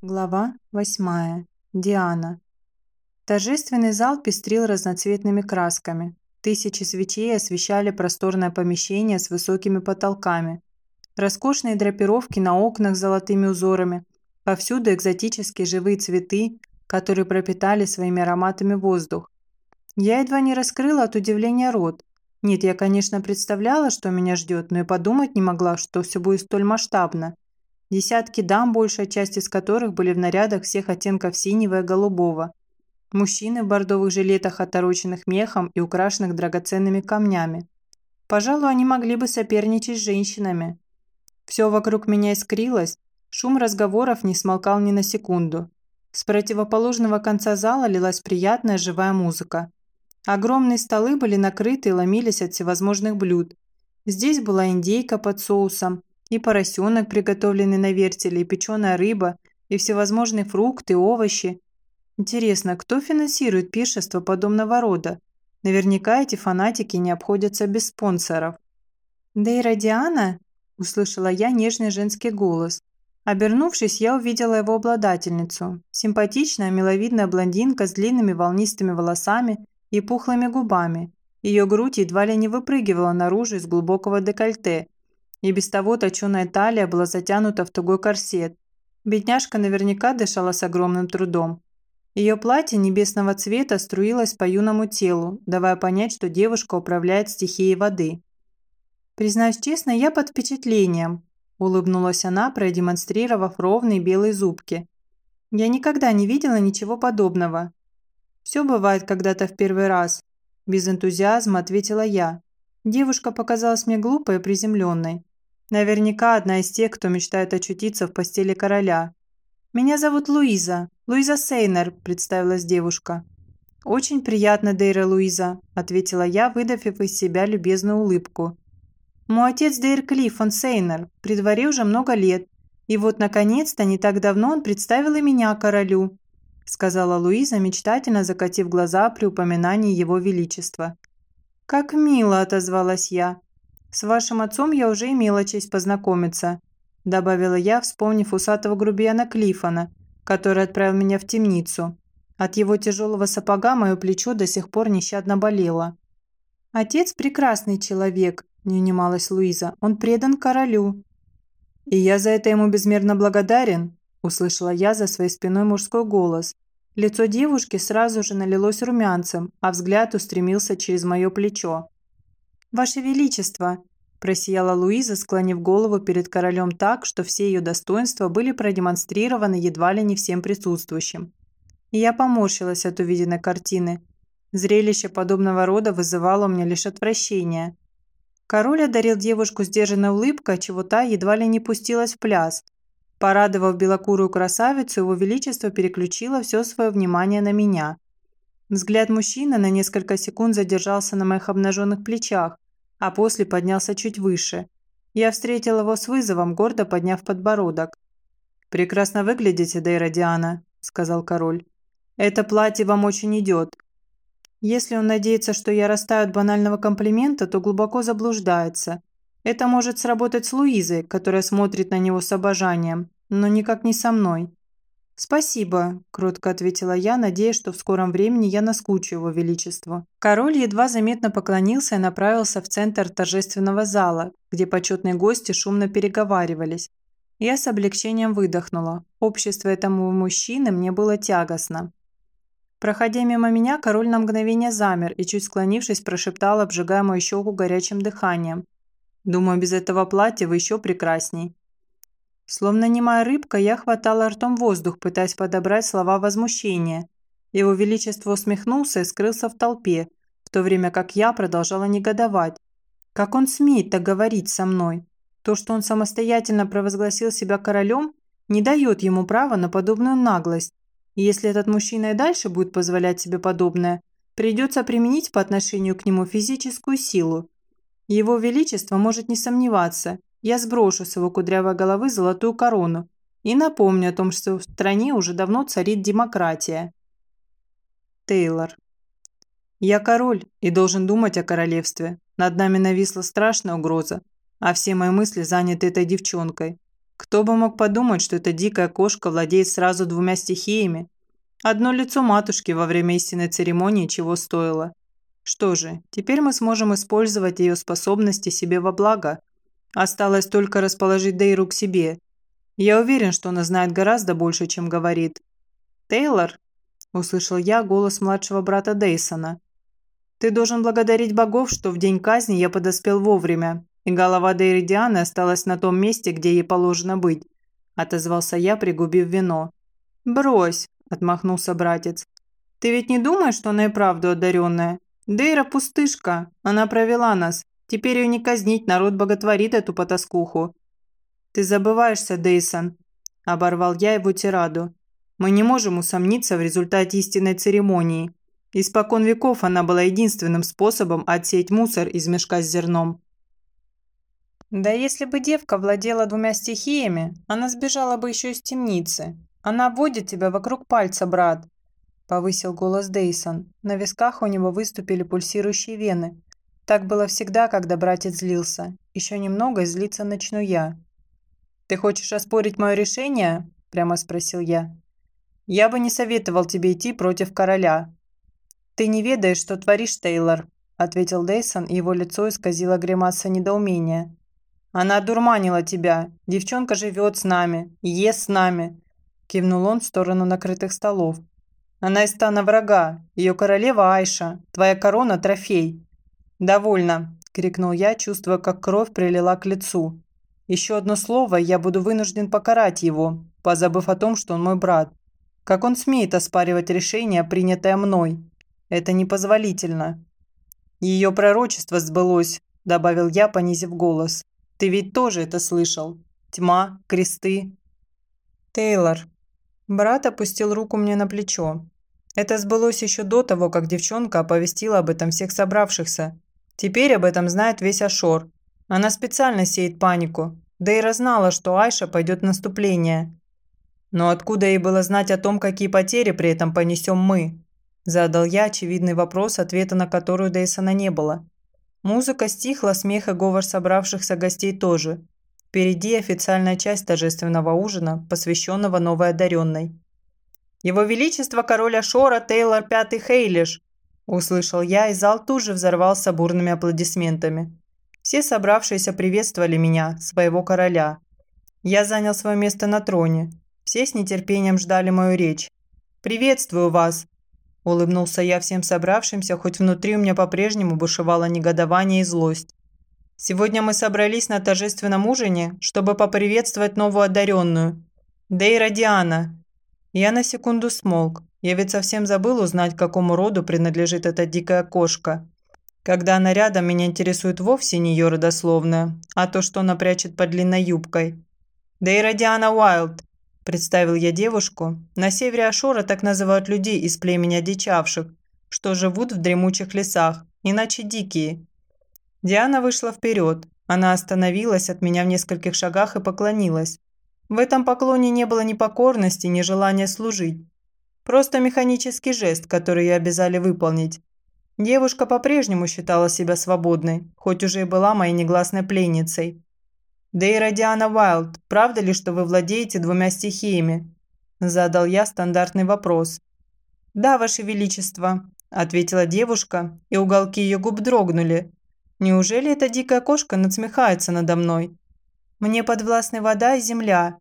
Глава 8. Диана. Торжественный зал пестрил разноцветными красками. Тысячи свечей освещали просторное помещение с высокими потолками. Роскошные драпировки на окнах с золотыми узорами. Повсюду экзотические живые цветы, которые пропитали своими ароматами воздух. Я едва не раскрыла от удивления рот. Нет, я, конечно, представляла, что меня ждет, но и подумать не могла, что все будет столь масштабно. Десятки дам, большая часть из которых были в нарядах всех оттенков синего и голубого. Мужчины в бордовых жилетах, отороченных мехом и украшенных драгоценными камнями. Пожалуй, они могли бы соперничать с женщинами. Все вокруг меня искрилось, шум разговоров не смолкал ни на секунду. С противоположного конца зала лилась приятная живая музыка. Огромные столы были накрыты и ломились от всевозможных блюд. Здесь была индейка под соусом, и поросенок, приготовленный на вертеле, и печеная рыба, и всевозможные фрукты, овощи. Интересно, кто финансирует пиршество подобного рода? Наверняка эти фанатики не обходятся без спонсоров. «Дейра Диана?» – услышала я нежный женский голос. Обернувшись, я увидела его обладательницу. Симпатичная, миловидная блондинка с длинными волнистыми волосами и пухлыми губами. Ее грудь едва ли не выпрыгивала наружу из глубокого декольте – и без того точеная талия была затянута в тугой корсет. Бедняжка наверняка дышала с огромным трудом. Ее платье небесного цвета струилось по юному телу, давая понять, что девушка управляет стихией воды. «Признаюсь честно, я под впечатлением», – улыбнулась она, продемонстрировав ровные белые зубки. «Я никогда не видела ничего подобного». «Все бывает когда-то в первый раз», – без энтузиазма ответила я. Девушка показалась мне глупой и приземленной. Наверняка одна из тех, кто мечтает очутиться в постели короля. «Меня зовут Луиза. Луиза Сейнер», – представилась девушка. «Очень приятно, Дейра Луиза», – ответила я, выдавив из себя любезную улыбку. «Мой отец Дейр Клифф, он Сейнер, при дворе уже много лет. И вот, наконец-то, не так давно он представил и меня королю», – сказала Луиза, мечтательно закатив глаза при упоминании его величества. «Как мило», – отозвалась я. «С вашим отцом я уже имела честь познакомиться», – добавила я, вспомнив усатого грубияна Клифона, который отправил меня в темницу. От его тяжелого сапога мое плечо до сих пор нещадно болело. «Отец прекрасный человек», – не унималась Луиза. «Он предан королю». «И я за это ему безмерно благодарен», – услышала я за своей спиной мужской голос. Лицо девушки сразу же налилось румянцем, а взгляд устремился через мое плечо. «Ваше Величество!» – просияла Луиза, склонив голову перед королем так, что все ее достоинства были продемонстрированы едва ли не всем присутствующим. И я поморщилась от увиденной картины. Зрелище подобного рода вызывало у меня лишь отвращение. Король одарил девушку сдержанной улыбкой, чего та едва ли не пустилась в пляс. Порадовав белокурую красавицу, его величество переключило все свое внимание на меня – Взгляд мужчины на несколько секунд задержался на моих обнаженных плечах, а после поднялся чуть выше. Я встретил его с вызовом, гордо подняв подбородок. «Прекрасно выглядите, Дейра Диана», – сказал король. «Это платье вам очень идет». Если он надеется, что я растаю от банального комплимента, то глубоко заблуждается. Это может сработать с Луизой, которая смотрит на него с обожанием, но никак не со мной. «Спасибо», – кротко ответила я, надеясь, что в скором времени я наскучу его величеству. Король едва заметно поклонился и направился в центр торжественного зала, где почетные гости шумно переговаривались. Я с облегчением выдохнула. Общество этому мужчины мне было тягостно. Проходя мимо меня, король на мгновение замер и, чуть склонившись, прошептал, обжигая мою щеку горячим дыханием. «Думаю, без этого платья вы еще прекрасней». Словно немая рыбка, я хватала ртом воздух, пытаясь подобрать слова возмущения. Его Величество усмехнулся и скрылся в толпе, в то время как я продолжала негодовать. Как он смеет так говорить со мной? То, что он самостоятельно провозгласил себя королем, не дает ему права на подобную наглость. И если этот мужчина и дальше будет позволять себе подобное, придется применить по отношению к нему физическую силу. Его Величество может не сомневаться, я сброшу с его кудрявой головы золотую корону и напомню о том, что в стране уже давно царит демократия. Тейлор. Я король и должен думать о королевстве. Над нами нависла страшная угроза, а все мои мысли заняты этой девчонкой. Кто бы мог подумать, что эта дикая кошка владеет сразу двумя стихиями? Одно лицо матушки во время истинной церемонии чего стоило. Что же, теперь мы сможем использовать ее способности себе во благо. Осталось только расположить Дейру к себе. Я уверен, что она знает гораздо больше, чем говорит. «Тейлор?» – услышал я голос младшего брата Дейсона. «Ты должен благодарить богов, что в день казни я подоспел вовремя, и голова Дейры Дианы осталась на том месте, где ей положено быть», – отозвался я, пригубив вино. «Брось», – отмахнулся братец. «Ты ведь не думаешь, что она и правду одаренная? Дейра пустышка, она провела нас. Теперь ее не казнить, народ боготворит эту потаскуху». «Ты забываешься, Дейсон», – оборвал я его тираду. «Мы не можем усомниться в результате истинной церемонии. Испокон веков она была единственным способом отсеять мусор из мешка с зерном». Да если бы девка владела двумя стихиями, она сбежала бы еще из темницы. Она водит тебя вокруг пальца, брат, повысил голос Дейсон. На висках у него выступили пульсирующие вены. Так было всегда, когда братец злился. Еще немного и злиться начну я. Ты хочешь оспорить мое решение? прямо спросил я. Я бы не советовал тебе идти против короля. Ты не ведаешь, что творишь, Тейлор, ответил Дейсон, и его лицо исказило гримаса недоумения. Она дурманила тебя. Девчонка живет с нами, ест с нами. Кивнул он в сторону накрытых столов. Она из стана врага. Ее королева Айша. Твоя корона – трофей. Довольно, крикнул я, чувствуя, как кровь прилила к лицу. Еще одно слово, я буду вынужден покарать его, позабыв о том, что он мой брат. Как он смеет оспаривать решение, принятое мной? Это непозволительно. Ее пророчество сбылось, добавил я, понизив голос. Ты ведь тоже это слышал? Тьма, кресты. Тейлор. Брат опустил руку мне на плечо. Это сбылось еще до того, как девчонка оповестила об этом всех собравшихся. Теперь об этом знает весь Ашор. Она специально сеет панику. Дейра знала, что Айша пойдет в наступление. Но откуда ей было знать о том, какие потери при этом понесем мы? Задал я очевидный вопрос, ответа на которую Дейсона не было. Музыка стихла, смех и говор собравшихся гостей тоже. Впереди официальная часть торжественного ужина, посвященного новой одаренной. «Его Величество король Ашора Тейлор Пятый Хейлиш!» Услышал я, и зал тут же взорвался бурными аплодисментами. Все собравшиеся приветствовали меня, своего короля. Я занял свое место на троне. Все с нетерпением ждали мою речь. «Приветствую вас!» Улыбнулся я всем собравшимся, хоть внутри у меня по-прежнему бушевало негодование и злость. Сегодня мы собрались на торжественном ужине, чтобы поприветствовать новую одаренную. Дейра Диана. Я на секунду смолк. Я ведь совсем забыл узнать, какому роду принадлежит эта дикая кошка. Когда она рядом, меня интересует вовсе не ее родословная, а то, что она прячет под длинной юбкой. Дейра Диана Уайлд, Представил я девушку. На севере Ашора так называют людей из племени одичавших, что живут в дремучих лесах, иначе дикие. Диана вышла вперед. Она остановилась от меня в нескольких шагах и поклонилась. В этом поклоне не было ни покорности, ни желания служить. Просто механический жест, который ее обязали выполнить. Девушка по-прежнему считала себя свободной, хоть уже и была моей негласной пленницей. «Дейра Диана Уайлд, правда ли, что вы владеете двумя стихиями?» Задал я стандартный вопрос. «Да, Ваше Величество», – ответила девушка, и уголки ее губ дрогнули. «Неужели эта дикая кошка надсмехается надо мной?» «Мне подвластны вода и земля».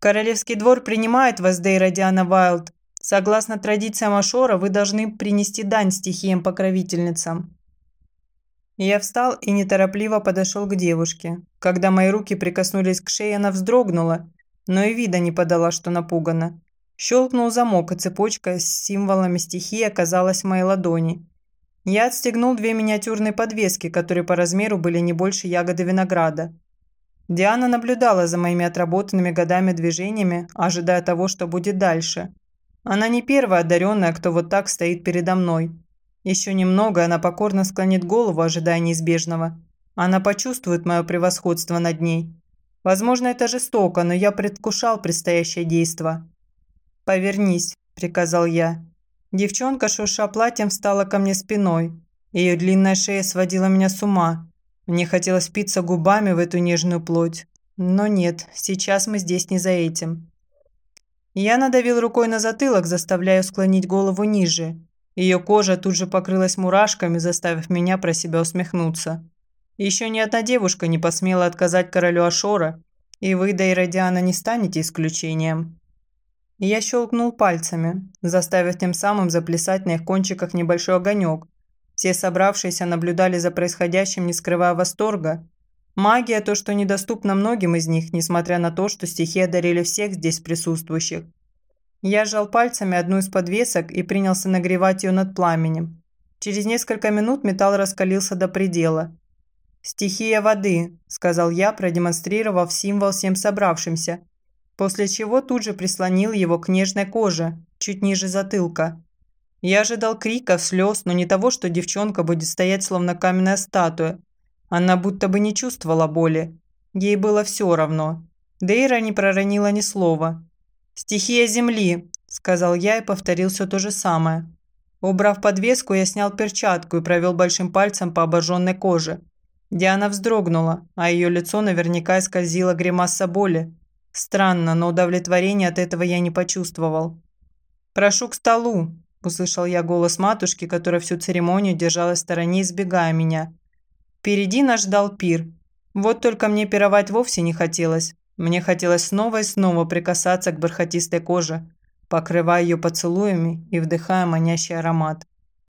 «Королевский двор принимает вас, Дейра Диана Уайлд. Согласно традициям Ашора, вы должны принести дань стихиям-покровительницам». Я встал и неторопливо подошел к девушке. Когда мои руки прикоснулись к шее, она вздрогнула, но и вида не подала, что напугана. Щелкнул замок, и цепочка с символами стихии оказалась в моей ладони. Я отстегнул две миниатюрные подвески, которые по размеру были не больше ягоды винограда. Диана наблюдала за моими отработанными годами движениями, ожидая того, что будет дальше. Она не первая одаренная, кто вот так стоит передо мной. Еще немного, она покорно склонит голову, ожидая неизбежного. Она почувствует мое превосходство над ней. Возможно, это жестоко, но я предвкушал предстоящее действо. «Повернись», – приказал я. Девчонка, шурша платьем, встала ко мне спиной. Ее длинная шея сводила меня с ума. Мне хотелось впиться губами в эту нежную плоть. Но нет, сейчас мы здесь не за этим. Я надавил рукой на затылок, заставляя склонить голову ниже. Ее кожа тут же покрылась мурашками, заставив меня про себя усмехнуться. Еще ни одна девушка не посмела отказать королю Ашора, и вы, Дейродиана, не станете исключением. Я щелкнул пальцами, заставив тем самым заплясать на их кончиках небольшой огонек. Все собравшиеся наблюдали за происходящим, не скрывая восторга. Магия – то, что недоступно многим из них, несмотря на то, что стихи одарили всех здесь присутствующих. Я сжал пальцами одну из подвесок и принялся нагревать ее над пламенем. Через несколько минут металл раскалился до предела. «Стихия воды», – сказал я, продемонстрировав символ всем собравшимся – после чего тут же прислонил его к нежной коже, чуть ниже затылка. Я ожидал криков, слез, но не того, что девчонка будет стоять словно каменная статуя. Она будто бы не чувствовала боли. Ей было все равно. Дейра не проронила ни слова. «Стихия земли», – сказал я и повторил все то же самое. Убрав подвеску, я снял перчатку и провел большим пальцем по обожженной коже. Диана вздрогнула, а ее лицо наверняка исказило гримаса боли. Странно, но удовлетворения от этого я не почувствовал. «Прошу к столу», – услышал я голос матушки, которая всю церемонию держалась в стороне, избегая меня. Впереди нас ждал пир. Вот только мне пировать вовсе не хотелось. Мне хотелось снова и снова прикасаться к бархатистой коже, покрывая ее поцелуями и вдыхая манящий аромат.